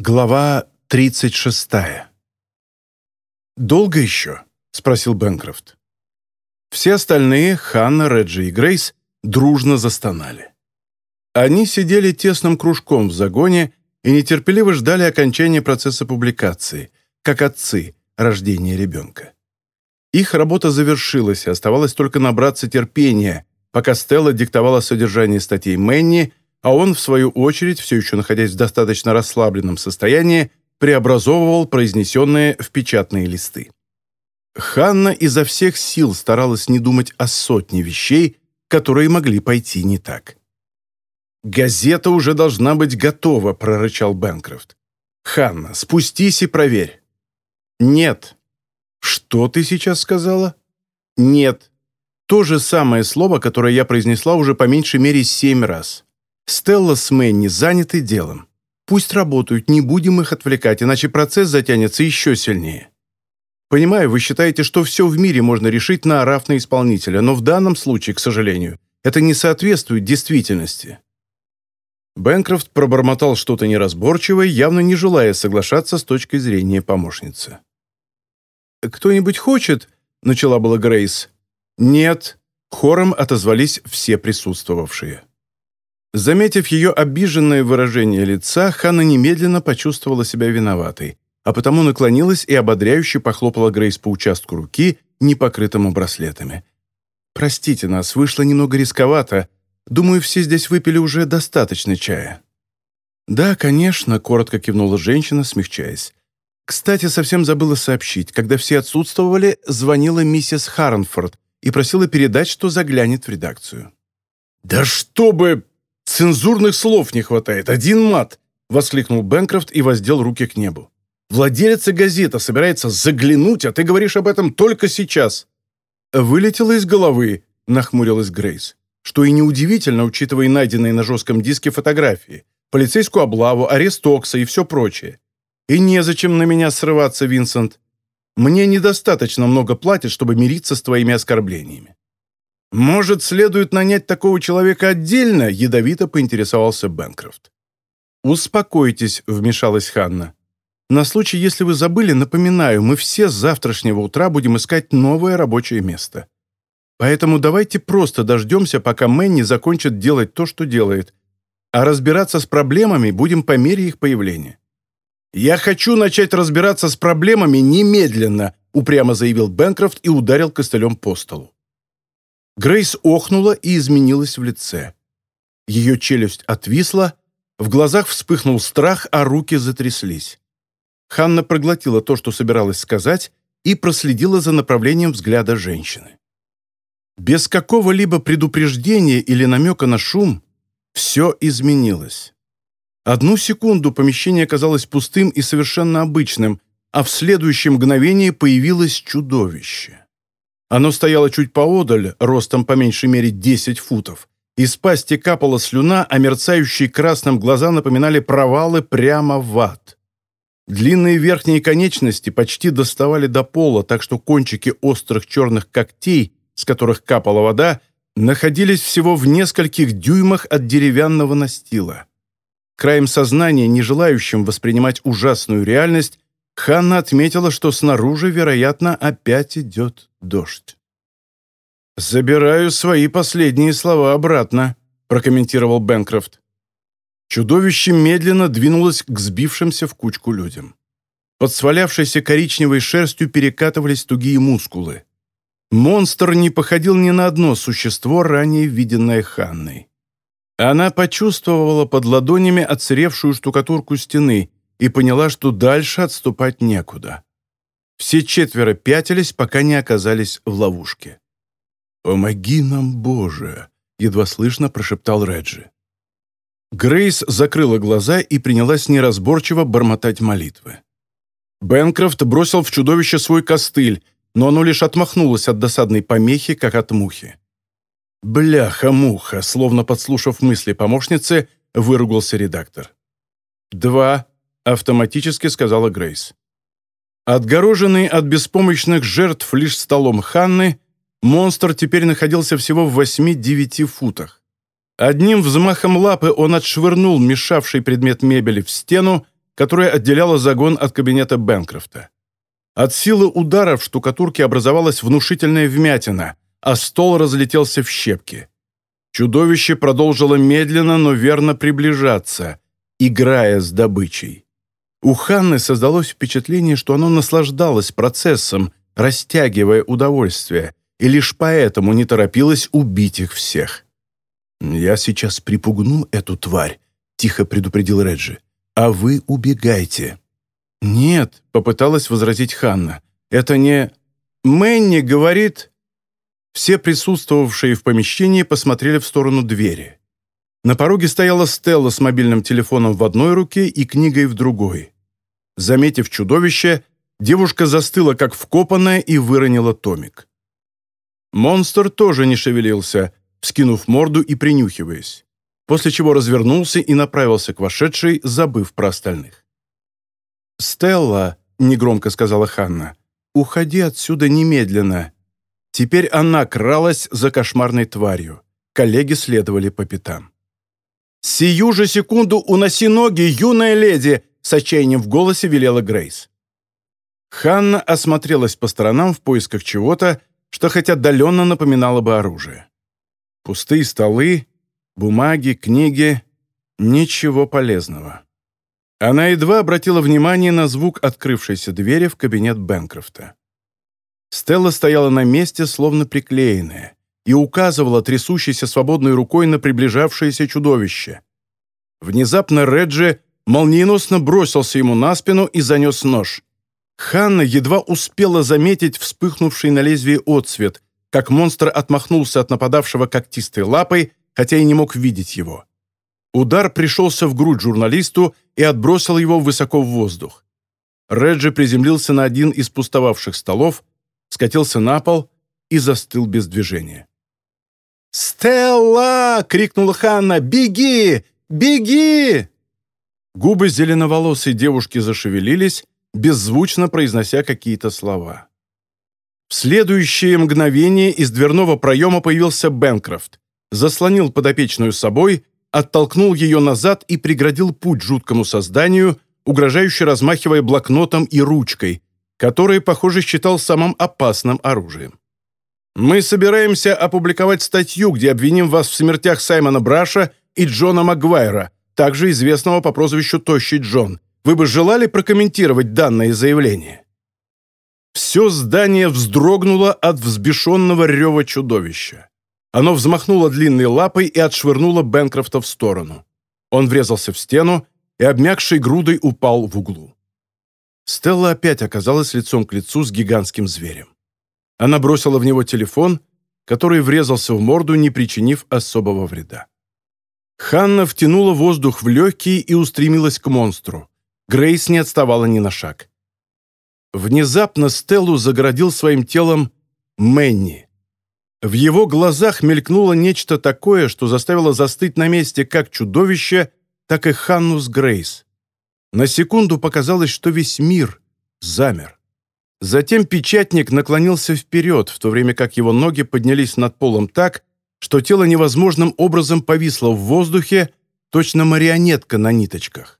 Глава 36. «Долго еще?» — спросил Бэнкрофт. Все остальные, Ханна, Реджи и Грейс, дружно застонали. Они сидели тесным кружком в загоне и нетерпеливо ждали окончания процесса публикации, как отцы, рождения ребенка. Их работа завершилась, и оставалось только набраться терпения, пока Стелла диктовала содержание статей Мэнни — а он, в свою очередь, все еще находясь в достаточно расслабленном состоянии, преобразовывал произнесенные в печатные листы. Ханна изо всех сил старалась не думать о сотне вещей, которые могли пойти не так. «Газета уже должна быть готова», — прорычал Бэнкрофт. «Ханна, спустись и проверь». «Нет». «Что ты сейчас сказала?» «Нет». То же самое слово, которое я произнесла уже по меньшей мере семь раз. Стелла с Мэнни заняты делом. Пусть работают, не будем их отвлекать, иначе процесс затянется еще сильнее. Понимаю, вы считаете, что все в мире можно решить, наорав на исполнителя, но в данном случае, к сожалению, это не соответствует действительности». Бэнкрофт пробормотал что-то неразборчивое, явно не желая соглашаться с точкой зрения помощницы. «Кто-нибудь хочет?» — начала была Грейс. «Нет», — хором отозвались все присутствовавшие. Заметив ее обиженное выражение лица, Ханна немедленно почувствовала себя виноватой, а потому наклонилась и ободряюще похлопала Грейс по участку руки, не покрытому браслетами. «Простите нас, вышло немного рисковато. Думаю, все здесь выпили уже достаточно чая». «Да, конечно», — коротко кивнула женщина, смягчаясь. «Кстати, совсем забыла сообщить. Когда все отсутствовали, звонила миссис Харнфорд и просила передать, что заглянет в редакцию». «Да чтобы...» «Цензурных слов не хватает, один мат!» — воскликнул Бэнкрофт и воздел руки к небу. «Владелица газета собирается заглянуть, а ты говоришь об этом только сейчас». «Вылетело из головы», — нахмурилась Грейс. «Что и неудивительно, учитывая найденные на жестком диске фотографии, полицейскую облаву, арест Окса и все прочее. И незачем на меня срываться, Винсент. Мне недостаточно много платят, чтобы мириться с твоими оскорблениями. «Может, следует нанять такого человека отдельно?» — ядовито поинтересовался Бэнкрофт. «Успокойтесь», — вмешалась Ханна. «На случай, если вы забыли, напоминаю, мы все с завтрашнего утра будем искать новое рабочее место. Поэтому давайте просто дождемся, пока Мэнни закончит делать то, что делает, а разбираться с проблемами будем по мере их появления». «Я хочу начать разбираться с проблемами немедленно», — упрямо заявил Бэнкрофт и ударил костылем по столу. Грейс охнула и изменилась в лице. Ее челюсть отвисла, в глазах вспыхнул страх, а руки затряслись. Ханна проглотила то, что собиралась сказать, и проследила за направлением взгляда женщины. Без какого-либо предупреждения или намека на шум все изменилось. Одну секунду помещение казалось пустым и совершенно обычным, а в следующее мгновение появилось чудовище. Оно стояло чуть поодаль, ростом по меньшей мере 10 футов. Из пасти капала слюна, а мерцающие красным глаза напоминали провалы прямо в ад. Длинные верхние конечности почти доставали до пола, так что кончики острых черных когтей, с которых капала вода, находились всего в нескольких дюймах от деревянного настила. Краем сознания, не желающим воспринимать ужасную реальность, Ханна отметила, что снаружи, вероятно, опять идет дождь. «Забираю свои последние слова обратно», — прокомментировал Бэнкрофт. Чудовище медленно двинулось к сбившимся в кучку людям. Под свалявшейся коричневой шерстью перекатывались тугие мускулы. Монстр не походил ни на одно существо, ранее виденное Ханной. Она почувствовала под ладонями отсыревшую штукатурку стены и поняла, что дальше отступать некуда. Все четверо пятились, пока не оказались в ловушке. «Помоги нам, Боже!» — едва слышно прошептал Реджи. Грейс закрыла глаза и принялась неразборчиво бормотать молитвы. Бенкрофт бросил в чудовище свой костыль, но оно лишь отмахнулось от досадной помехи, как от мухи. «Бляха-муха!» — словно подслушав мысли помощницы, выругался редактор. «Два», — автоматически сказала Грейс. Отгороженный от беспомощных жертв лишь столом Ханны, монстр теперь находился всего в 8-9 футах. Одним взмахом лапы он отшвырнул мешавший предмет мебели в стену, которая отделяла загон от кабинета Бенкрофта. От силы удара в штукатурке образовалась внушительная вмятина, а стол разлетелся в щепки. Чудовище продолжило медленно, но верно приближаться, играя с добычей. У Ханны создалось впечатление, что оно наслаждалось процессом, растягивая удовольствие, и лишь поэтому не торопилось убить их всех. «Я сейчас припугну эту тварь», — тихо предупредил Реджи, — «а вы убегайте». «Нет», — попыталась возразить Ханна, — «это не...» «Мэнни говорит...» Все присутствовавшие в помещении посмотрели в сторону двери. На пороге стояла Стелла с мобильным телефоном в одной руке и книгой в другой. Заметив чудовище, девушка застыла как вкопанная и выронила томик. Монстр тоже не шевелился, вскинув морду и принюхиваясь, после чего развернулся и направился к вошедшей, забыв про остальных. «Стелла», — негромко сказала Ханна, — «уходи отсюда немедленно». Теперь она кралась за кошмарной тварью. Коллеги следовали по пятам. «Сию же секунду уноси ноги, юная леди!» с отчаянием в голосе велела Грейс. Ханна осмотрелась по сторонам в поисках чего-то, что хоть отдаленно напоминало бы оружие. Пустые столы, бумаги, книги — ничего полезного. Она едва обратила внимание на звук открывшейся двери в кабинет Бенкрофта. Стелла стояла на месте, словно приклеенная, и указывала трясущейся свободной рукой на приближавшееся чудовище. Внезапно Реджи молниеносно бросился ему на спину и занес нож. Ханна едва успела заметить вспыхнувший на лезвии отсвет, как монстр отмахнулся от нападавшего когтистой лапой, хотя и не мог видеть его. Удар пришелся в грудь журналисту и отбросил его высоко в воздух. Реджи приземлился на один из пустовавших столов, скатился на пол и застыл без движения. «Стелла!» — крикнула Ханна. «Беги! Беги!» Губы зеленоволосой девушки зашевелились, беззвучно произнося какие-то слова. В следующее мгновение из дверного проема появился Бенкрофт, заслонил подопечную собой, оттолкнул ее назад и преградил путь жуткому созданию, угрожающе размахивая блокнотом и ручкой, который, похоже, считал самым опасным оружием. «Мы собираемся опубликовать статью, где обвиним вас в смертях Саймона Браша и Джона Магуайра, также известного по прозвищу Тощий Джон. Вы бы желали прокомментировать данное заявление?» Все здание вздрогнуло от взбешенного рева чудовища. Оно взмахнуло длинной лапой и отшвырнуло Бенкрофта в сторону. Он врезался в стену и, обмякшей грудой, упал в углу. Стелла опять оказалась лицом к лицу с гигантским зверем. Она бросила в него телефон, который врезался в морду, не причинив особого вреда. Ханна втянула воздух в легкие и устремилась к монстру. Грейс не отставала ни на шаг. Внезапно Стеллу загородил своим телом Мэнни. В его глазах мелькнуло нечто такое, что заставило застыть на месте как чудовище, так и Ханну с Грейс. На секунду показалось, что весь мир замер. Затем печатник наклонился вперед, в то время как его ноги поднялись над полом так, что тело невозможным образом повисло в воздухе, точно марионетка на ниточках.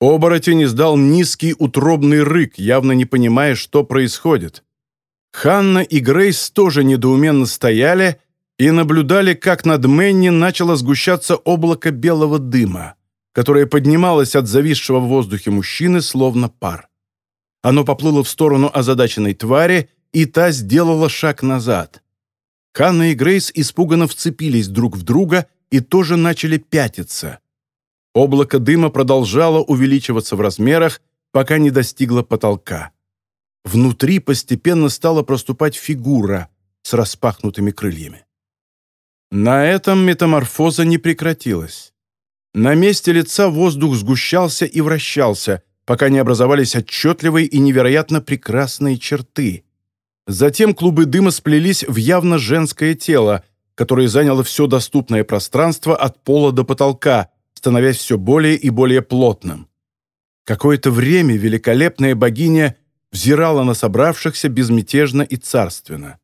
Оборотень издал низкий утробный рык, явно не понимая, что происходит. Ханна и Грейс тоже недоуменно стояли и наблюдали, как над Мэнни начало сгущаться облако белого дыма, которое поднималось от зависшего в воздухе мужчины, словно пар. Оно поплыло в сторону озадаченной твари, и та сделала шаг назад. Ханна и Грейс испуганно вцепились друг в друга и тоже начали пятиться. Облако дыма продолжало увеличиваться в размерах, пока не достигло потолка. Внутри постепенно стала проступать фигура с распахнутыми крыльями. На этом метаморфоза не прекратилась. На месте лица воздух сгущался и вращался, пока не образовались отчетливые и невероятно прекрасные черты. Затем клубы дыма сплелись в явно женское тело, которое заняло все доступное пространство от пола до потолка, становясь все более и более плотным. Какое-то время великолепная богиня взирала на собравшихся безмятежно и царственно.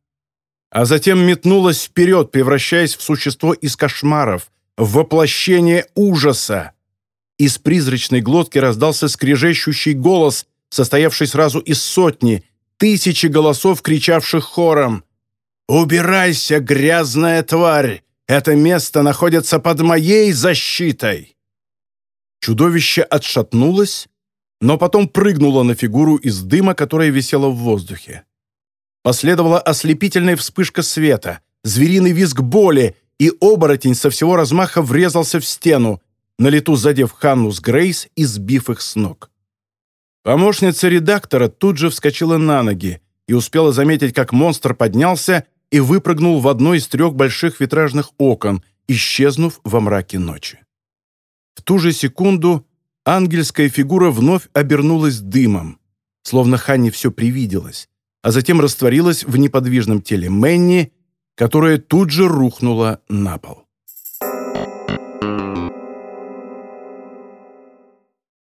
А затем метнулась вперед, превращаясь в существо из кошмаров, в воплощение ужаса. Из призрачной глотки раздался скрежещущий голос, состоявший сразу из сотни, тысячи голосов, кричавших хором. «Убирайся, грязная тварь! Это место находится под моей защитой!» Чудовище отшатнулось, но потом прыгнуло на фигуру из дыма, которая висела в воздухе. Последовала ослепительная вспышка света, звериный визг боли, и оборотень со всего размаха врезался в стену, на лету задев Ханну с Грейс и сбив их с ног. Помощница редактора тут же вскочила на ноги и успела заметить, как монстр поднялся и выпрыгнул в одно из трех больших витражных окон, исчезнув во мраке ночи. В ту же секунду ангельская фигура вновь обернулась дымом, словно Ханне все привиделось, а затем растворилась в неподвижном теле Мэнни, которая тут же рухнула на пол.